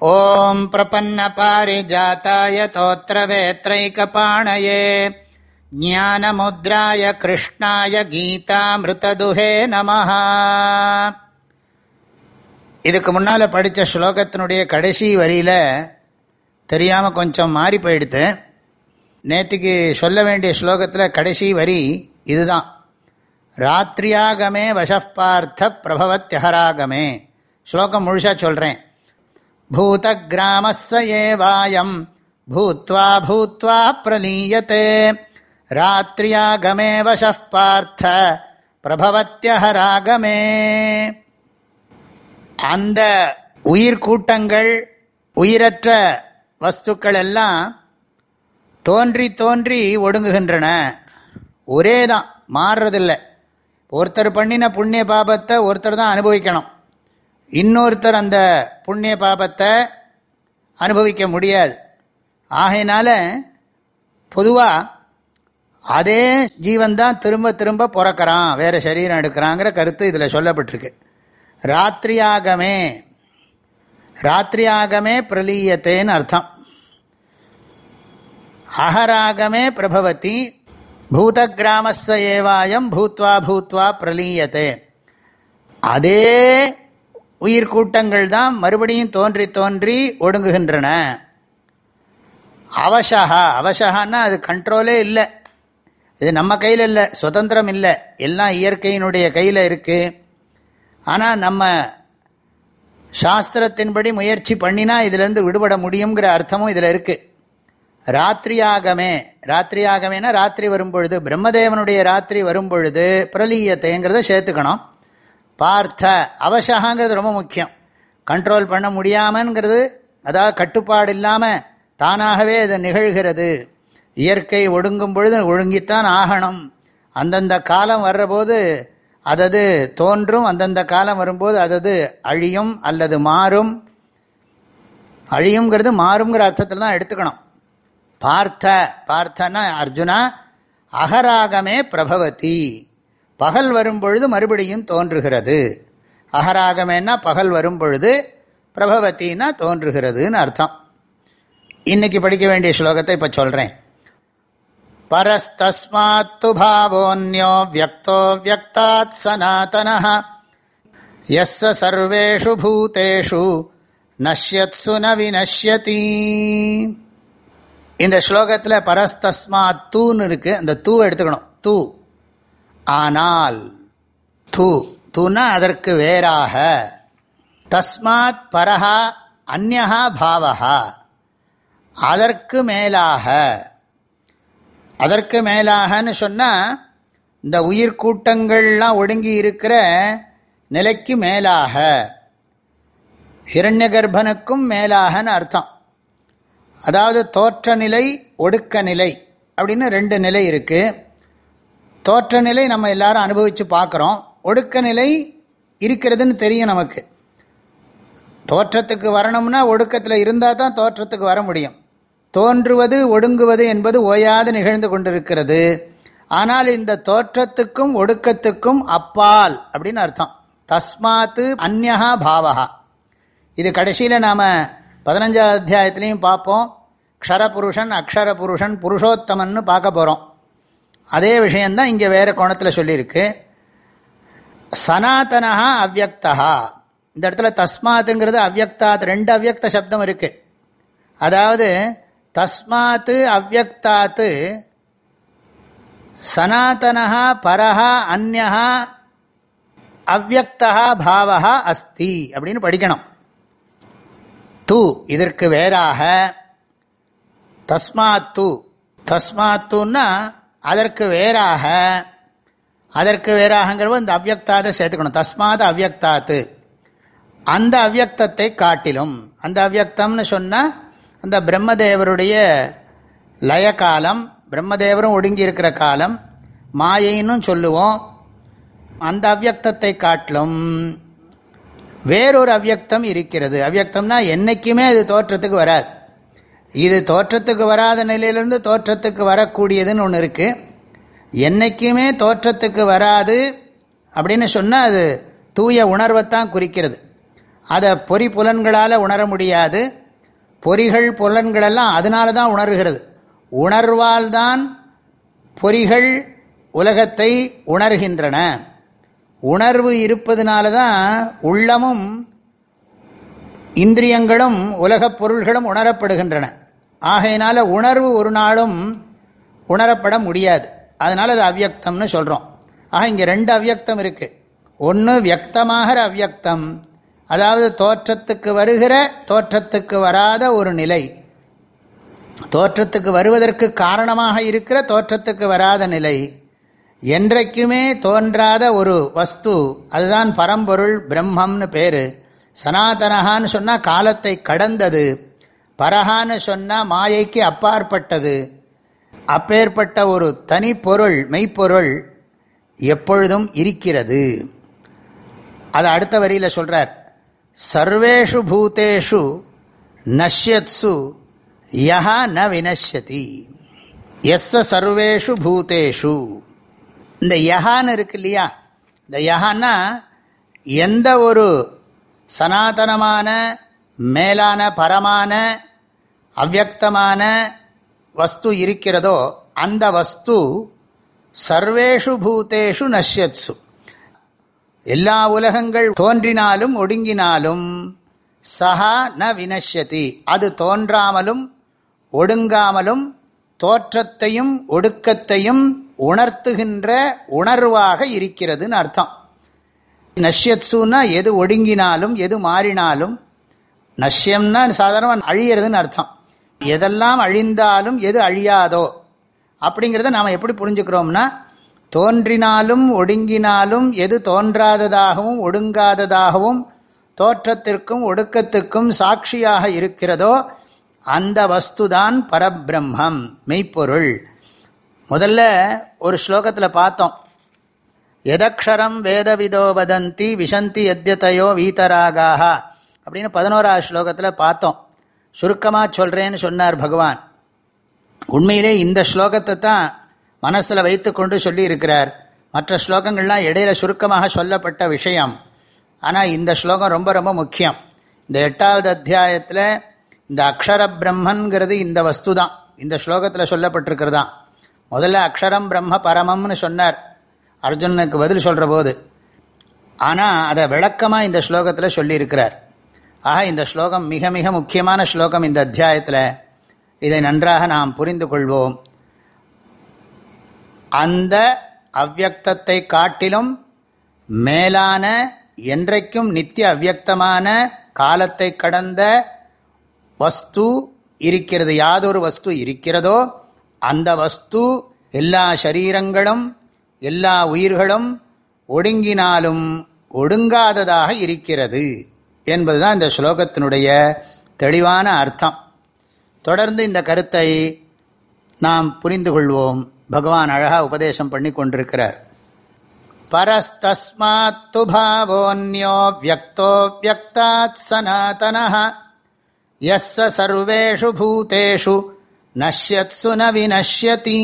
ॐ प्रपन्नपारिजाताय तोत्रवेत्रैकपाणये ज्ञानमुद्राय कृष्णाय கீதாமிருததுஹே நமः இதுக்கு முன்னால் படித்த ஸ்லோகத்தினுடைய கடைசி வரியில் தெரியாமல் கொஞ்சம் மாறி போயிடுது நேற்றுக்கு சொல்ல வேண்டிய ஸ்லோகத்தில் கடைசி வரி இதுதான் ராத்திரியாகமே வசப்பார்த்த பிரபவத்யகராகமே ஸ்லோகம் முழுசாக சொல்கிறேன் பூதகிராமஸ்ஸ ஏவாயம் பூத்வா பூத்வா பிரலீயத்தே ராத்திரியாகமே வசப் பார்த்த பிரபவத்தியஹராகமே அந்த உயிர்கூட்டங்கள் உயிரற்ற வஸ்துக்கள் எல்லாம் தோன்றி தோன்றி ஒடுங்குகின்றன. ஒரே தான் மாறுறதில்லை. ஒருத்தர் பண்ணின புண்ணிய பாபத்தை ஒருத்தர் தான் அனுபவிக்கணும். இன்னொருத்தர் அந்த புண்ணிய பாபத்தை அனுபவிக்க முடியாது. ஆகையினால பொதுவாக அதே ஜீவன்தான் திரும்ப திரும்ப பிறக்கிறான் வேறு சரீரம் எடுக்கிறாங்கிற கருத்து இதில் சொல்லப்பட்டிருக்கு. ராத்திரியாகமே ராத்திரியாகமே பிரலீயத்தேன்னு அர்த்தம். அகராகமே பிரபவதி பூத பூதகிராமஸ்ஸ ஏவாயம் பூத்வா பூத்வா பிரலீயத்தே. அதே உயிர் கூட்டங்கள் தான் மறுபடியும் தோன்றி தோன்றி ஒடுங்குகின்றன. அவசகா அவசகான்னா அது கண்ட்ரோலே இல்லை. இது நம்ம கையில் இல்லை சுதந்திரம் இல்லை. எல்லாம் இயற்கையினுடைய கையில் இருக்குது ஆனால் நம்ம சாஸ்திரத்தின்படி முயற்சி பண்ணினா இதிலேருந்து விடுபட முடியுங்கிற அர்த்தமும் இதில் இருக்குது ராத்திரியாகமே ராத்திரியாகமேனா ராத்திரி வரும்பொழுது பிரம்மதேவனுடைய ராத்திரி வரும்பொழுது பிரலீயத்தைங்கிறத சேர்த்துக்கணும். பார்த்த அவசகாங்கிறது ரொம்ப முக்கியம். கண்ட்ரோல் பண்ண முடியாமங்கிறது அதாவது கட்டுப்பாடு இல்லாமல் தானாகவே அது நிகழ்கிறது. இயற்கை ஒடுங்கும் பொழுது ஒழுங்கித்தான் ஆகணும். அந்தந்த காலம் வர்றபோது அதது தோன்றும் அந்தந்த காலம் வரும்போது அதது அழியும் அல்லது மாறும். அழியுங்கிறது மாறுங்கிற அர்த்தத்தில் தான் எடுத்துக்கணும். பார்த்த பார்த்தன்னா அர்ஜுனா அகராகமே பிரபவதி. பகல் வரும்பொழுது மறுபடியும் தோன்றுகிறது. அகராகமேனா பகல் வரும்பொழுது பிரபவத்தின்னா தோன்றுகிறதுன்னு அர்த்தம். இன்னைக்கு படிக்க வேண்டிய ஸ்லோகத்தை இப்போ சொல்கிறேன் பரஸ்தஸ்மாத்து பாவோன்யோ வியக்தோ வியக்தாத் சனாத்தன எஸ் சர்வேஷு பூத்தேஷு நஷ்யத்சு நவிநஷ்யதி இந்த ஸ்லோகத்தில் பரஸ்தஸ்மாத் தூன்னு இருக்குது அந்த தூ எடுத்துக்கணும். தூ. ஆனால் தூ தூனா அதற்கு வேறாக தஸ்மாத் பரஹா அந்நகா பாவகா அதற்கு மேலாக அதற்கு மேலாகன்னு சொன்னால் இந்த உயிர்கூட்டங்கள்லாம் ஒடுங்கி இருக்கிற நிலைக்கு மேலாக ஹிரண்ய கர்ப்பனுக்கும் மேலாகன்னு அர்த்தம். அதாவது தோற்ற நிலை ஒடுக்க நிலை அப்படின்னு ரெண்டு நிலை இருக்குது தோற்ற நிலை நம்ம எல்லாரும் அனுபவித்து பார்க்குறோம். ஒடுக்க நிலை இருக்கிறதுன்னு தெரியும் நமக்கு. தோற்றத்துக்கு வரணும்னா ஒடுக்கத்தில் இருந்தால் தான் தோற்றத்துக்கு வர முடியும். தோன்றுவது ஒடுங்குவது என்பது ஓயாது நிகழ்ந்து கொண்டிருக்கிறது. ஆனால் இந்த தோற்றத்துக்கும் ஒடுக்கத்துக்கும் அப்பால் அப்படின்னு அர்த்தம். தஸ்மாத்து அந்நகா பாவகா இது கடைசியில் நாம் பதினஞ்சாவது அத்தியாயத்துலேயும் பார்ப்போம். க்ஷரபுருஷன் அக்ஷர புருஷன் புருஷோத்தமன்னு பார்க்க போகிறோம் அதே விஷயந்தான் இங்கே வேறு கோணத்தில் சொல்லியிருக்கு. சனாத்தனா அவ்வக்தா இந்த இடத்துல தஸ்மாத்துங்கிறது அவ்வக்தாத் ரெண்டு அவ்வக்த சப்தம் இருக்குது அதாவது தஸ்மாத்து அவ்வக்தாத்து சனாத்தனா பரஹா அந்நா அவ்வக்தா பாவா அஸ்தி அப்படின்னு படிக்கணும். தூ இதற்கு வேறாக தஸ்மாத்து தஸ்மாத்துன்னா அதற்கு வேறாக அதற்கு வேறாகங்கிறவோ இந்த அவ்வக்தாத சேர்த்துக்கணும். தஸ்மாத அவ்வக்தாத்து அந்த அவ்வக்தத்தை காட்டிலும் அந்த அவ்வக்தம்னு சொன்னால் அந்த பிரம்மதேவருடைய லய காலம் பிரம்மதேவரும் ஒடுங்கி இருக்கிற காலம் மாயைன்னு சொல்லுவோம். அந்த அவ்வக்தத்தை காட்டிலும் வேறொரு அவ்வக்தம் இருக்கிறது. அவ்வக்தம்னா என்றைக்குமே அது தோற்றத்துக்கு வராது. இது தோற்றத்துக்கு வராத நிலையிலிருந்து தோற்றத்துக்கு வரக்கூடியதுன்னு ஒன்று இருக்குது என்றைக்குமே தோற்றத்துக்கு வராது அப்படின்னு சொன்னால் அது தூய உணர்வைத்தான் குறிக்கிறது. அதை பொறி புலன்களால் உணர முடியாது. பொறிகள் புலன்களெல்லாம் அதனால தான் உணர்கிறது. உணர்வால் தான் பொறிகள் உலகத்தை உணர்கின்றன. உணர்வு இருப்பதனால தான் உள்ளமும் இந்திரியங்களும் உலகப் பொருள்களும் உணரப்படுகின்றன. ஆகையினால உணர்வு ஒரு நாளும் உணரப்பட முடியாது. அதனால் அது அவ்யக்தம்னு சொல்கிறோம் ஆக இங்கே ரெண்டு அவ்யக்தம் இருக்குது ஒன்று வியக்தமாகிற அவ்யக்தம் அதாவது தோற்றத்துக்கு வருகிற தோற்றத்துக்கு வராத ஒரு நிலை. தோற்றத்துக்கு வருவதற்கு காரணமாக இருக்கிற தோற்றத்துக்கு வராத நிலை. என்றைக்குமே தோன்றாத ஒரு வஸ்து. அதுதான் பரம்பொருள் பிரம்மம்னு பேர். சனாதனகான்னு சொன்னால் காலத்தை கடந்தது. பரஹான்னு சொன்னால் மாயைக்கு அப்பாற்பட்டது. அப்பேற்பட்ட ஒரு தனி பொருள் மெய்ப்பொருள் எப்பொழுதும் இருக்கிறது. அதை அடுத்த வரியில் சொல்கிறார் சர்வேஷு பூத்தேஷு நஷ்யத்சு யஹா ந வினஷ்யதி எஸ்ஸ சர்வேஷு பூத்தேஷு இந்த யஹான்னு இருக்கு இல்லையா? இந்த யஹான்னா எந்த ஒரு சனாதனமான மேலான பரமான அவ்வக்தமான வஸ்து இருக்கிறதோ அந்த வஸ்து சர்வேஷு பூத்தேஷு நஷ்யத்சு. எல்லா உலகங்கள் தோன்றினாலும் ஒடுங்கினாலும் சஹா ந வினஷ்யதி அது தோன்றாமலும் ஒடுங்காமலும் தோற்றத்தையும் ஒடுக்கத்தையும் உணர்த்துகின்ற உணர்வாக இருக்கிறதுன்னு அர்த்தம். நஷ்யத்சுன்னா எது ஒடுங்கினாலும் எது மாறினாலும் நஷ்யம்னா சாதாரணமாக அழியிறதுன்னு அர்த்தம். எதெல்லாம் அழிந்தாலும் எது அழியாதோ அப்படிங்கிறத நாம் எப்படி புரிஞ்சுக்கிறோம்னா தோன்றினாலும் ஒடுங்கினாலும் எது தோன்றாததாகவும் ஒடுங்காததாகவும் தோற்றத்திற்கும் ஒடுக்கத்துக்கும் சாட்சியாக இருக்கிறதோ அந்த வஸ்துதான் பரபிரம்மம் மெய்ப்பொருள். முதல்ல ஒரு ஸ்லோகத்தில் பார்த்தோம். எதக்ஷரம் வேதவிதோ வதந்தி விஷந்தி எத்தியத்தையோ வீதராகாக அப்படின்னு பதினோராவது ஸ்லோகத்தில் பார்த்தோம். சுருக்கமாக சொல்கிறேன்னு சொன்னார் பகவான். உண்மையிலே இந்த ஸ்லோகத்தை தான் மனசில் வைத்து கொண்டு சொல்லியிருக்கிறார். மற்ற ஸ்லோகங்கள்லாம் இடையில சுருக்கமாக சொல்லப்பட்ட விஷயம். ஆனால் இந்த ஸ்லோகம் ரொம்ப ரொம்ப முக்கியம். இந்த எட்டாவது அத்தியாயத்தில் இந்த அக்ஷர பிரம்மன்கிறது இந்த வஸ்து தான் இந்த ஸ்லோகத்தில் சொல்லப்பட்டிருக்கறதுதான் முதல்ல அக்ஷரம் பிரம்ம பரமம்னு சொன்னார். அர்ஜுனனுக்கு பதில் சொல்கிற போது. ஆனால் அதை விளக்கமாக இந்த ஸ்லோகத்தில் சொல்லியிருக்கிறார். ஆக இந்த ஸ்லோகம் மிக மிக முக்கியமான ஸ்லோகம் இந்த அத்தியாயத்தில். இதை நன்றாக நாம் புரிந்து கொள்வோம். அந்த அவ்வக்தத்தை காட்டிலும் மேலான என்றைக்கும் நித்திய அவ்வக்தமான காலத்தை கடந்த வஸ்து இருக்கிறது. யாதொரு வஸ்து இருக்கிறதோ அந்த வஸ்து எல்லா சரீரங்களும் எல்லா உயிர்களும் ஒடுங்கினாலும் ஒடுங்காததாக இருக்கிறது. என்பதுதான் இந்த ஸ்லோகத்தினுடைய தெளிவான அர்த்தம். தொடர்ந்து இந்த கருத்தை நாம் புரிந்து கொள்வோம். பகவான் அழகாக உபதேசம் பண்ணி கொண்டிருக்கிறார். பரஸ்தஸ்மாத்து பாவோன்யோ வியக்தோ வியக்தாத் சனாதன எஸ் சர்வேஷு பூதேஷு நஷ்யத்சு ந வினஷ்யதி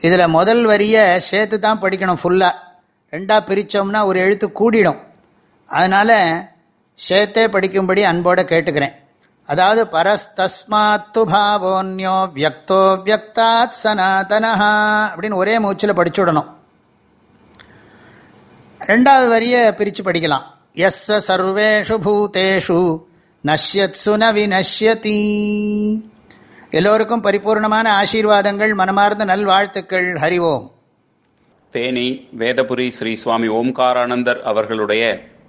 இதில் முதல் வரியை சேர்த்து தான் படிக்கணும் ஃபுல்லாக ரெண்டாக பிரித்தோம்னா ஒரு எழுத்து கூடிடும். அதனால் சேர்த்தே படிக்கும்படி அன்போடு கேட்டுக்கிறேன். அதாவது பரஸ்தஸ்மாத்து பாவோன்யோ வியக்தோ வியக்தாத் சனாதனஹா அப்படின்னு ஒரே மூச்சில் படிச்சுடணும். ரெண்டாவது வரியை பிரித்து படிக்கலாம். எஸ் சர்வேஷு பூதேஷு நஷ்யத் சுனவி நஷ்யதி எல்லோருக்கும் பரிபூர்ணமான ஆசீர்வாதங்கள் மனமார்ந்த நல்வாழ்த்துக்கள். ஹரிவோம் தேனி வேதபுரி ஸ்ரீ சுவாமி ஓம்காரானந்தர் அவர்களுடைய